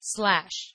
slash